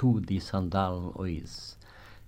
tu die Sandalen ois.